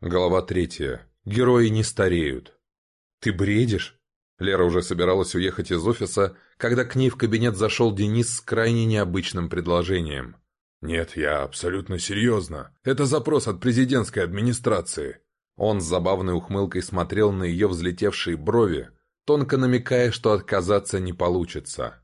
Глава третья. Герои не стареют. «Ты бредишь?» Лера уже собиралась уехать из офиса, когда к ней в кабинет зашел Денис с крайне необычным предложением. «Нет, я абсолютно серьезно. Это запрос от президентской администрации». Он с забавной ухмылкой смотрел на ее взлетевшие брови, тонко намекая, что отказаться не получится.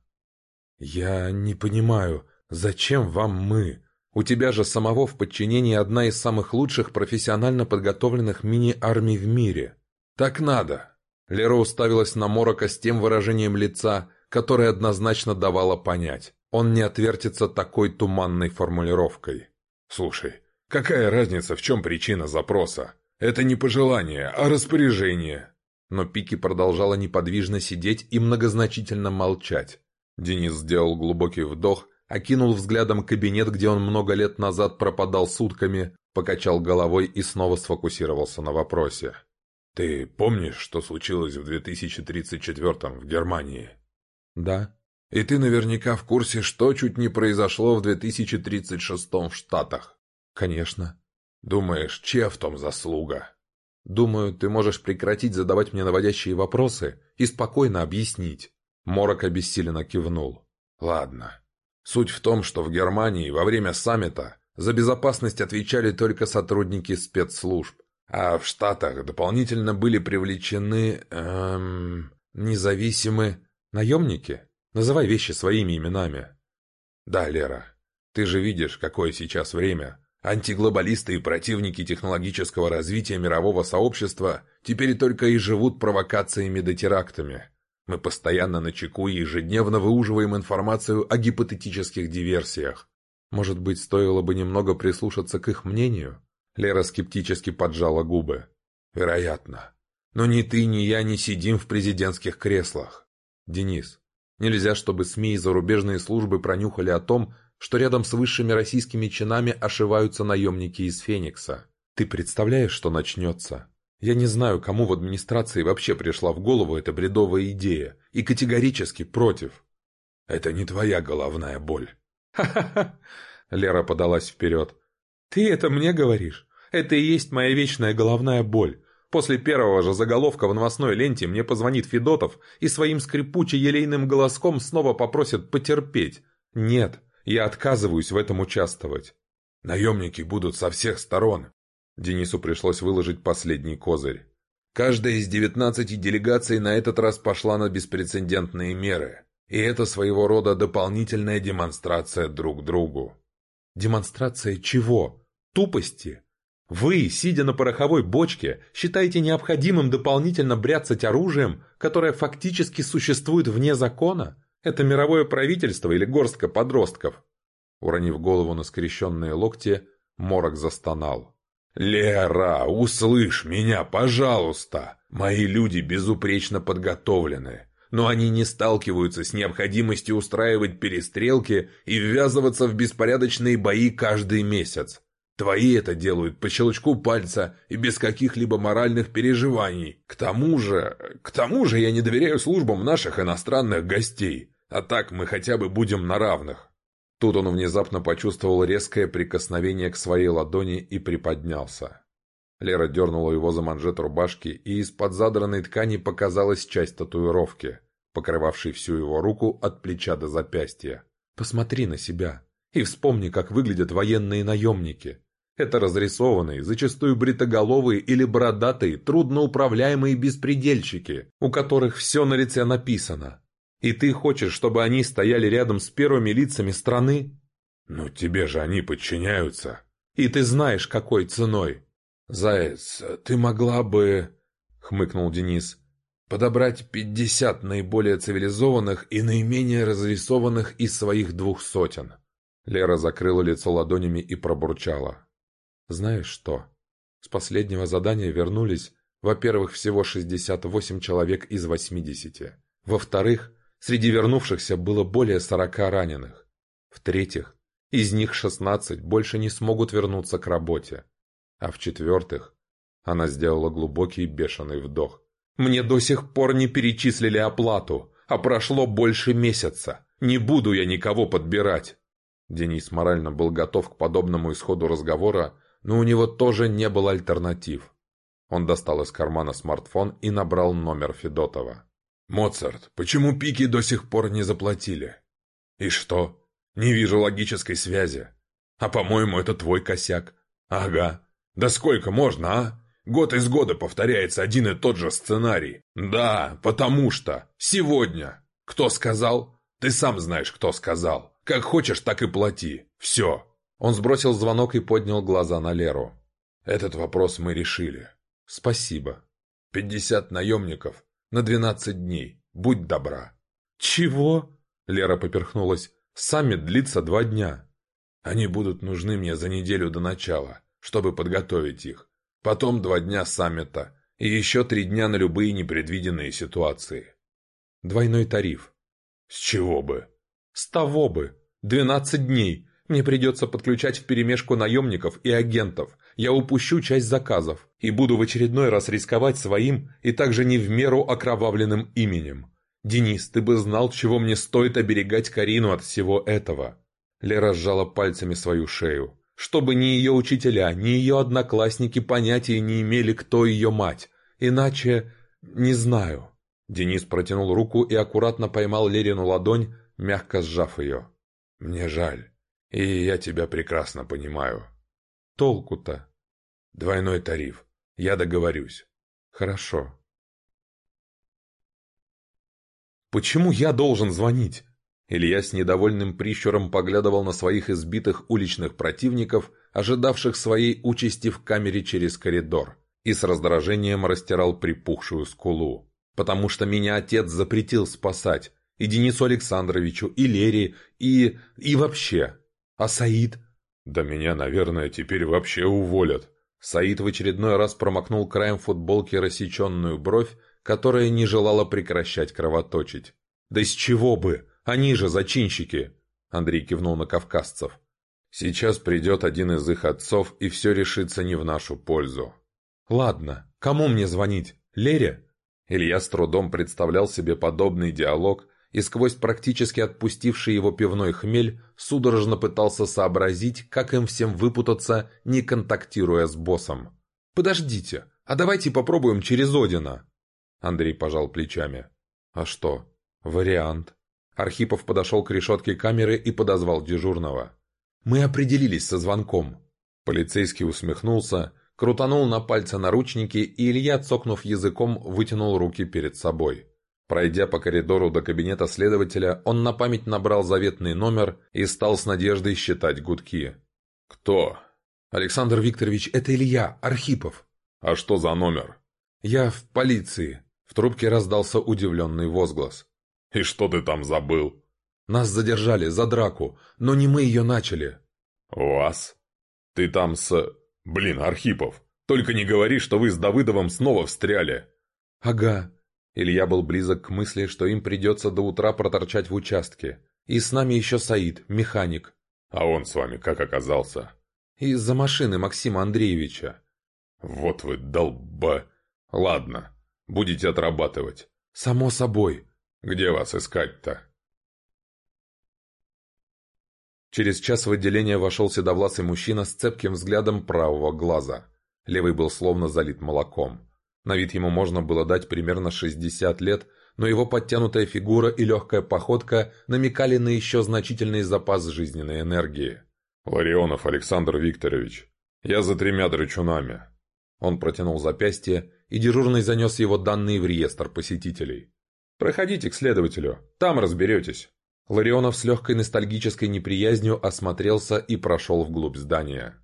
«Я не понимаю, зачем вам мы? У тебя же самого в подчинении одна из самых лучших профессионально подготовленных мини-армий в мире. Так надо!» Лера уставилась на Морока с тем выражением лица, которое однозначно давало понять. Он не отвертится такой туманной формулировкой. «Слушай, какая разница, в чем причина запроса? Это не пожелание, а распоряжение». Но Пики продолжала неподвижно сидеть и многозначительно молчать. Денис сделал глубокий вдох, окинул взглядом кабинет, где он много лет назад пропадал сутками, покачал головой и снова сфокусировался на вопросе. «Ты помнишь, что случилось в 2034 в Германии?» «Да». «И ты наверняка в курсе, что чуть не произошло в 2036 в Штатах?» «Конечно». «Думаешь, чья в том заслуга?» «Думаю, ты можешь прекратить задавать мне наводящие вопросы и спокойно объяснить». Морок обессиленно кивнул. «Ладно. Суть в том, что в Германии во время саммита за безопасность отвечали только сотрудники спецслужб, а в Штатах дополнительно были привлечены... Эм, независимые... Наемники? Называй вещи своими именами. Да, Лера, ты же видишь, какое сейчас время. Антиглобалисты и противники технологического развития мирового сообщества теперь только и живут провокациями да терактами. Мы постоянно на чеку и ежедневно выуживаем информацию о гипотетических диверсиях. Может быть, стоило бы немного прислушаться к их мнению? Лера скептически поджала губы. Вероятно. Но ни ты, ни я не сидим в президентских креслах. Денис, нельзя, чтобы СМИ и зарубежные службы пронюхали о том, что рядом с высшими российскими чинами ошиваются наемники из Феникса. Ты представляешь, что начнется? Я не знаю, кому в администрации вообще пришла в голову эта бредовая идея, и категорически против. Это не твоя головная боль. Ха-ха-ха! Лера подалась вперед. Ты это мне говоришь? Это и есть моя вечная головная боль. После первого же заголовка в новостной ленте мне позвонит Федотов и своим скрипуче-елейным голоском снова попросит потерпеть. Нет, я отказываюсь в этом участвовать. Наемники будут со всех сторон. Денису пришлось выложить последний козырь. Каждая из девятнадцати делегаций на этот раз пошла на беспрецедентные меры. И это своего рода дополнительная демонстрация друг другу. Демонстрация чего? Тупости? Вы, сидя на пороховой бочке, считаете необходимым дополнительно бряцать оружием, которое фактически существует вне закона? Это мировое правительство или горстка подростков?» Уронив голову на скрещенные локти, Морок застонал. «Лера, услышь меня, пожалуйста! Мои люди безупречно подготовлены, но они не сталкиваются с необходимостью устраивать перестрелки и ввязываться в беспорядочные бои каждый месяц. Твои это делают по щелчку пальца и без каких-либо моральных переживаний. К тому же... К тому же я не доверяю службам наших иностранных гостей. А так мы хотя бы будем на равных». Тут он внезапно почувствовал резкое прикосновение к своей ладони и приподнялся. Лера дернула его за манжет рубашки, и из-под задранной ткани показалась часть татуировки, покрывавшей всю его руку от плеча до запястья. «Посмотри на себя и вспомни, как выглядят военные наемники. Это разрисованные, зачастую бритоголовые или бородатые, трудноуправляемые беспредельщики, у которых все на лице написано. И ты хочешь, чтобы они стояли рядом с первыми лицами страны? Ну, тебе же они подчиняются. И ты знаешь, какой ценой. Заяц, ты могла бы... Хмыкнул Денис. Подобрать пятьдесят наиболее цивилизованных и наименее разрисованных из своих двух сотен. Лера закрыла лицо ладонями и пробурчала. Знаешь что? С последнего задания вернулись, во-первых, всего 68 человек из 80. Во-вторых, Среди вернувшихся было более сорока раненых. В-третьих, из них шестнадцать больше не смогут вернуться к работе. А в-четвертых, она сделала глубокий бешеный вдох. «Мне до сих пор не перечислили оплату, а прошло больше месяца. Не буду я никого подбирать!» Денис морально был готов к подобному исходу разговора, но у него тоже не было альтернатив. Он достал из кармана смартфон и набрал номер Федотова. «Моцарт, почему пики до сих пор не заплатили?» «И что? Не вижу логической связи. А по-моему, это твой косяк». «Ага. Да сколько можно, а? Год из года повторяется один и тот же сценарий. Да, потому что. Сегодня. Кто сказал? Ты сам знаешь, кто сказал. Как хочешь, так и плати. Все». Он сбросил звонок и поднял глаза на Леру. «Этот вопрос мы решили. Спасибо. Пятьдесят наемников на двенадцать дней. Будь добра». «Чего?» Лера поперхнулась. «Саммит длится два дня. Они будут нужны мне за неделю до начала, чтобы подготовить их. Потом два дня саммита и еще три дня на любые непредвиденные ситуации. Двойной тариф. С чего бы? С того бы. Двенадцать дней. Мне придется подключать вперемешку наемников и агентов. Я упущу часть заказов и буду в очередной раз рисковать своим и также не в меру окровавленным именем. Денис, ты бы знал, чего мне стоит оберегать Карину от всего этого. Лера сжала пальцами свою шею. Чтобы ни ее учителя, ни ее одноклассники понятия не имели, кто ее мать. Иначе... не знаю. Денис протянул руку и аккуратно поймал Лерину ладонь, мягко сжав ее. «Мне жаль. И я тебя прекрасно понимаю. Толку-то? Двойной тариф. Я договорюсь. Хорошо. Почему я должен звонить? Илья с недовольным прищуром поглядывал на своих избитых уличных противников, ожидавших своей участи в камере через коридор, и с раздражением растирал припухшую скулу. «Потому что меня отец запретил спасать, и Денису Александровичу, и Лере, и... и вообще. А Саид? Да меня, наверное, теперь вообще уволят. Саид в очередной раз промокнул краем футболки рассеченную бровь, которая не желала прекращать кровоточить. «Да из чего бы? Они же зачинщики!» Андрей кивнул на кавказцев. «Сейчас придет один из их отцов, и все решится не в нашу пользу». «Ладно, кому мне звонить? Лере?» Илья с трудом представлял себе подобный диалог, и сквозь практически отпустивший его пивной хмель судорожно пытался сообразить, как им всем выпутаться, не контактируя с боссом. «Подождите, а давайте попробуем через Одина!» Андрей пожал плечами. «А что? Вариант». Архипов подошел к решетке камеры и подозвал дежурного. «Мы определились со звонком». Полицейский усмехнулся, крутанул на пальце наручники, и Илья, цокнув языком, вытянул руки перед собой. Пройдя по коридору до кабинета следователя, он на память набрал заветный номер и стал с надеждой считать гудки. «Кто?» «Александр Викторович, это Илья, Архипов». «А что за номер?» «Я в полиции». В трубке раздался удивленный возглас. «И что ты там забыл?» «Нас задержали за драку, но не мы ее начали». «Вас? Ты там с... Блин, Архипов, только не говори, что вы с Давыдовым снова встряли». «Ага, Илья был близок к мысли, что им придется до утра проторчать в участке. И с нами еще Саид, механик. А он с вами как оказался? Из-за машины Максима Андреевича. Вот вы долба... Ладно, будете отрабатывать. Само собой. Где вас искать-то? Через час в отделение вошел седовласый мужчина с цепким взглядом правого глаза. Левый был словно залит молоком. На вид ему можно было дать примерно 60 лет, но его подтянутая фигура и легкая походка намекали на еще значительный запас жизненной энергии. «Ларионов Александр Викторович, я за тремя драчунами». Он протянул запястье, и дежурный занес его данные в реестр посетителей. «Проходите к следователю, там разберетесь». Ларионов с легкой ностальгической неприязнью осмотрелся и прошел вглубь здания.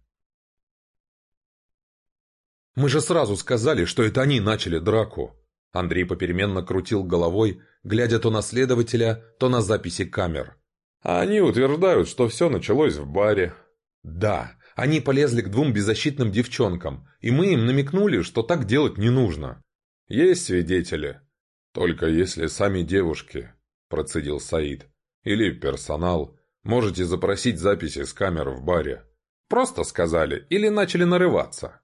Мы же сразу сказали, что это они начали драку. Андрей попеременно крутил головой, глядя то на следователя, то на записи камер. А они утверждают, что все началось в баре. Да, они полезли к двум беззащитным девчонкам, и мы им намекнули, что так делать не нужно. Есть свидетели. Только если сами девушки, процедил Саид. Или персонал. Можете запросить записи с камер в баре. Просто сказали или начали нарываться.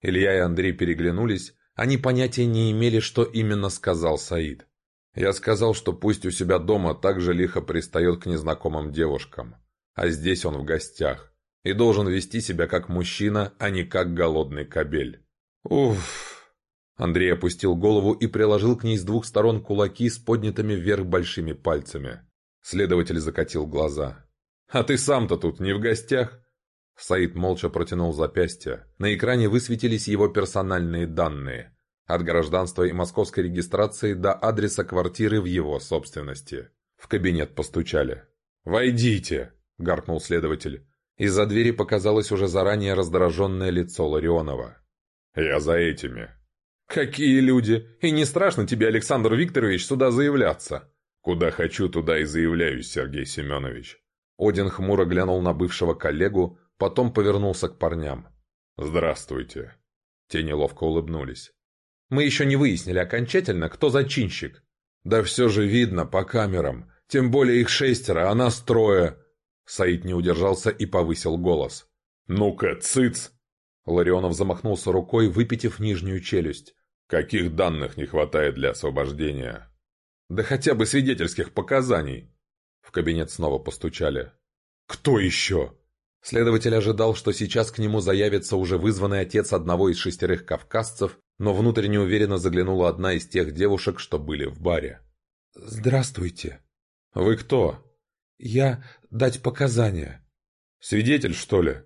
Илья и Андрей переглянулись, они понятия не имели, что именно сказал Саид. Я сказал, что пусть у себя дома так же лихо пристает к незнакомым девушкам. А здесь он в гостях. и должен вести себя как мужчина, а не как голодный кобель. Уф. Андрей опустил голову и приложил к ней с двух сторон кулаки с поднятыми вверх большими пальцами. Следователь закатил глаза. «А ты сам-то тут не в гостях?» Саид молча протянул запястье. На экране высветились его персональные данные. От гражданства и московской регистрации до адреса квартиры в его собственности. В кабинет постучали. «Войдите!» – гаркнул следователь. Из-за двери показалось уже заранее раздраженное лицо Ларионова. «Я за этими». «Какие люди! И не страшно тебе, Александр Викторович, сюда заявляться?» «Куда хочу, туда и заявляюсь, Сергей Семенович». Один хмуро глянул на бывшего коллегу, потом повернулся к парням. «Здравствуйте». Те неловко улыбнулись. «Мы еще не выяснили окончательно, кто зачинщик». «Да все же видно по камерам. Тем более их шестеро, а нас трое». Саид не удержался и повысил голос. «Ну-ка, цыц!» Ларионов замахнулся рукой, выпитив нижнюю челюсть. «Каких данных не хватает для освобождения?» «Да хотя бы свидетельских показаний!» В кабинет снова постучали. «Кто еще?» Следователь ожидал, что сейчас к нему заявится уже вызванный отец одного из шестерых кавказцев, но внутренне уверенно заглянула одна из тех девушек, что были в баре. «Здравствуйте». «Вы кто?» «Я дать показания». «Свидетель, что ли?»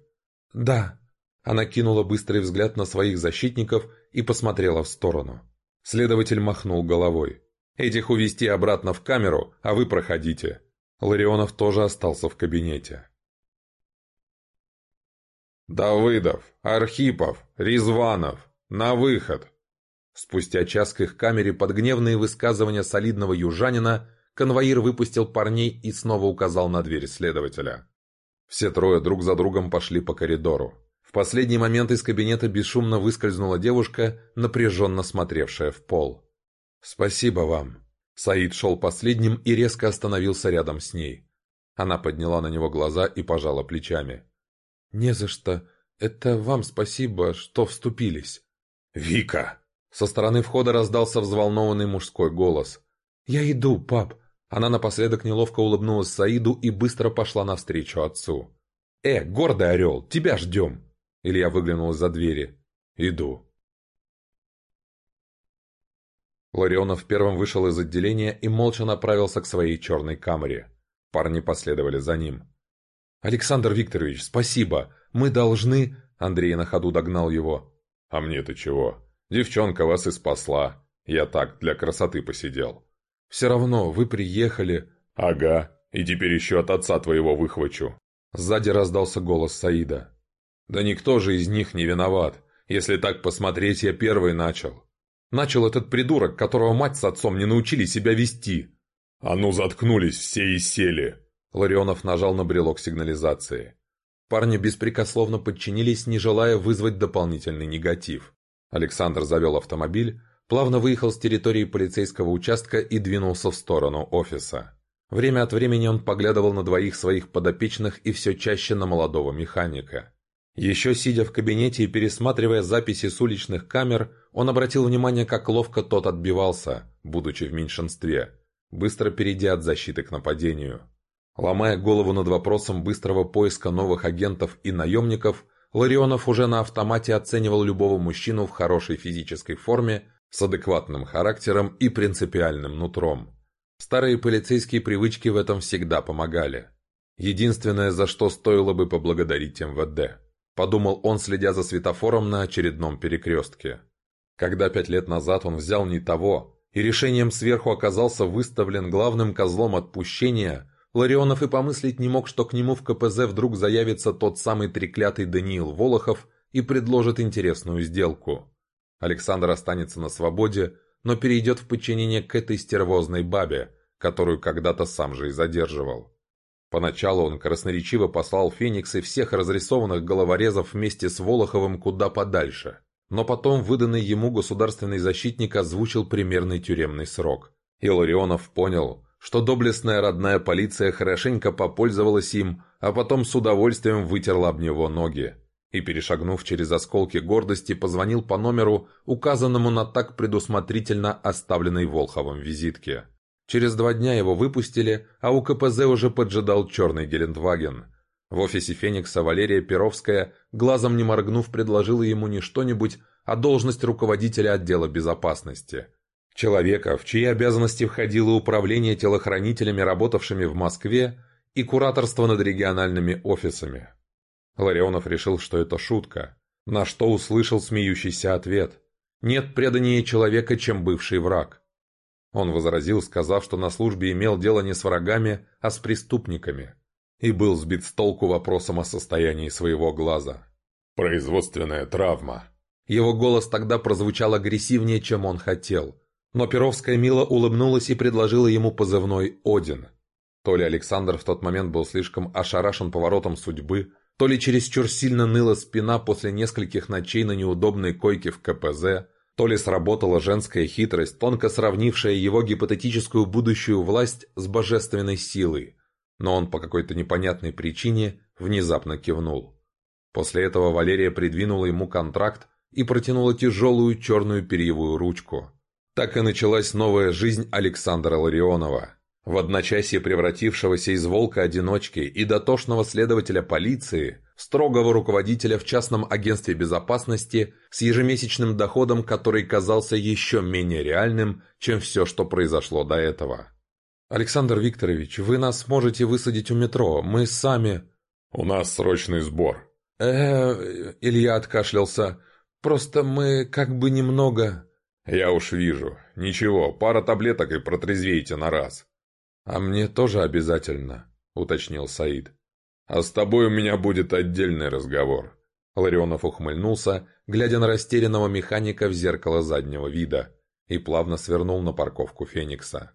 «Да». Она кинула быстрый взгляд на своих защитников и посмотрела в сторону. Следователь махнул головой. «Этих увести обратно в камеру, а вы проходите». Ларионов тоже остался в кабинете. «Давыдов, Архипов, Резванов, на выход!» Спустя час к их камере под гневные высказывания солидного южанина конвоир выпустил парней и снова указал на дверь следователя. Все трое друг за другом пошли по коридору. В последний момент из кабинета бесшумно выскользнула девушка, напряженно смотревшая в пол. «Спасибо вам». Саид шел последним и резко остановился рядом с ней. Она подняла на него глаза и пожала плечами. «Не за что. Это вам спасибо, что вступились». «Вика!» Со стороны входа раздался взволнованный мужской голос. «Я иду, пап!» Она напоследок неловко улыбнулась Саиду и быстро пошла навстречу отцу. «Э, гордый орел, тебя ждем!» Илья выглянул из-за двери. «Иду». Ларионов первым вышел из отделения и молча направился к своей черной камере. Парни последовали за ним. «Александр Викторович, спасибо! Мы должны...» Андрей на ходу догнал его. «А мне-то чего? Девчонка вас и спасла. Я так, для красоты посидел». «Все равно, вы приехали...» «Ага, и теперь еще от отца твоего выхвачу». Сзади раздался голос Саида. Да никто же из них не виноват. Если так посмотреть, я первый начал. Начал этот придурок, которого мать с отцом не научили себя вести. А ну заткнулись все и сели. Ларионов нажал на брелок сигнализации. Парни беспрекословно подчинились, не желая вызвать дополнительный негатив. Александр завел автомобиль, плавно выехал с территории полицейского участка и двинулся в сторону офиса. Время от времени он поглядывал на двоих своих подопечных и все чаще на молодого механика. Еще сидя в кабинете и пересматривая записи с уличных камер, он обратил внимание, как ловко тот отбивался, будучи в меньшинстве, быстро перейдя от защиты к нападению. Ломая голову над вопросом быстрого поиска новых агентов и наемников, Ларионов уже на автомате оценивал любого мужчину в хорошей физической форме, с адекватным характером и принципиальным нутром. Старые полицейские привычки в этом всегда помогали. Единственное, за что стоило бы поблагодарить МВД. – подумал он, следя за светофором на очередном перекрестке. Когда пять лет назад он взял не того, и решением сверху оказался выставлен главным козлом отпущения, Ларионов и помыслить не мог, что к нему в КПЗ вдруг заявится тот самый треклятый Даниил Волохов и предложит интересную сделку. Александр останется на свободе, но перейдет в подчинение к этой стервозной бабе, которую когда-то сам же и задерживал. Поначалу он красноречиво послал Феникс и всех разрисованных головорезов вместе с Волоховым куда подальше. Но потом выданный ему государственный защитник озвучил примерный тюремный срок. И Ларионов понял, что доблестная родная полиция хорошенько попользовалась им, а потом с удовольствием вытерла об него ноги. И, перешагнув через осколки гордости, позвонил по номеру, указанному на так предусмотрительно оставленной Волховым визитке. Через два дня его выпустили, а у КПЗ уже поджидал черный Гелендваген. В офисе Феникса Валерия Перовская, глазом не моргнув, предложила ему не что-нибудь, а должность руководителя отдела безопасности. Человека, в чьи обязанности входило управление телохранителями, работавшими в Москве, и кураторство над региональными офисами. Ларионов решил, что это шутка, на что услышал смеющийся ответ. «Нет преданнее человека, чем бывший враг». Он возразил, сказав, что на службе имел дело не с врагами, а с преступниками и был сбит с толку вопросом о состоянии своего глаза. «Производственная травма». Его голос тогда прозвучал агрессивнее, чем он хотел. Но Перовская мило улыбнулась и предложила ему позывной «Один». То ли Александр в тот момент был слишком ошарашен поворотом судьбы, то ли чересчур сильно ныла спина после нескольких ночей на неудобной койке в КПЗ, то ли сработала женская хитрость, тонко сравнившая его гипотетическую будущую власть с божественной силой – но он по какой-то непонятной причине внезапно кивнул. После этого Валерия придвинула ему контракт и протянула тяжелую черную перьевую ручку. Так и началась новая жизнь Александра Ларионова. В одночасье превратившегося из волка-одиночки и дотошного следователя полиции, строгого руководителя в частном агентстве безопасности с ежемесячным доходом, который казался еще менее реальным, чем все, что произошло до этого. «Александр Викторович, вы нас можете высадить у метро, мы сами...» «У нас срочный сбор». «Э-э...» Илья откашлялся. «Просто мы как бы немного...» «Я уж вижу. Ничего, пара таблеток и протрезвеете на раз». «А мне тоже обязательно», — уточнил Саид. «А с тобой у меня будет отдельный разговор». Ларионов ухмыльнулся, глядя на растерянного механика в зеркало заднего вида, и плавно свернул на парковку Феникса.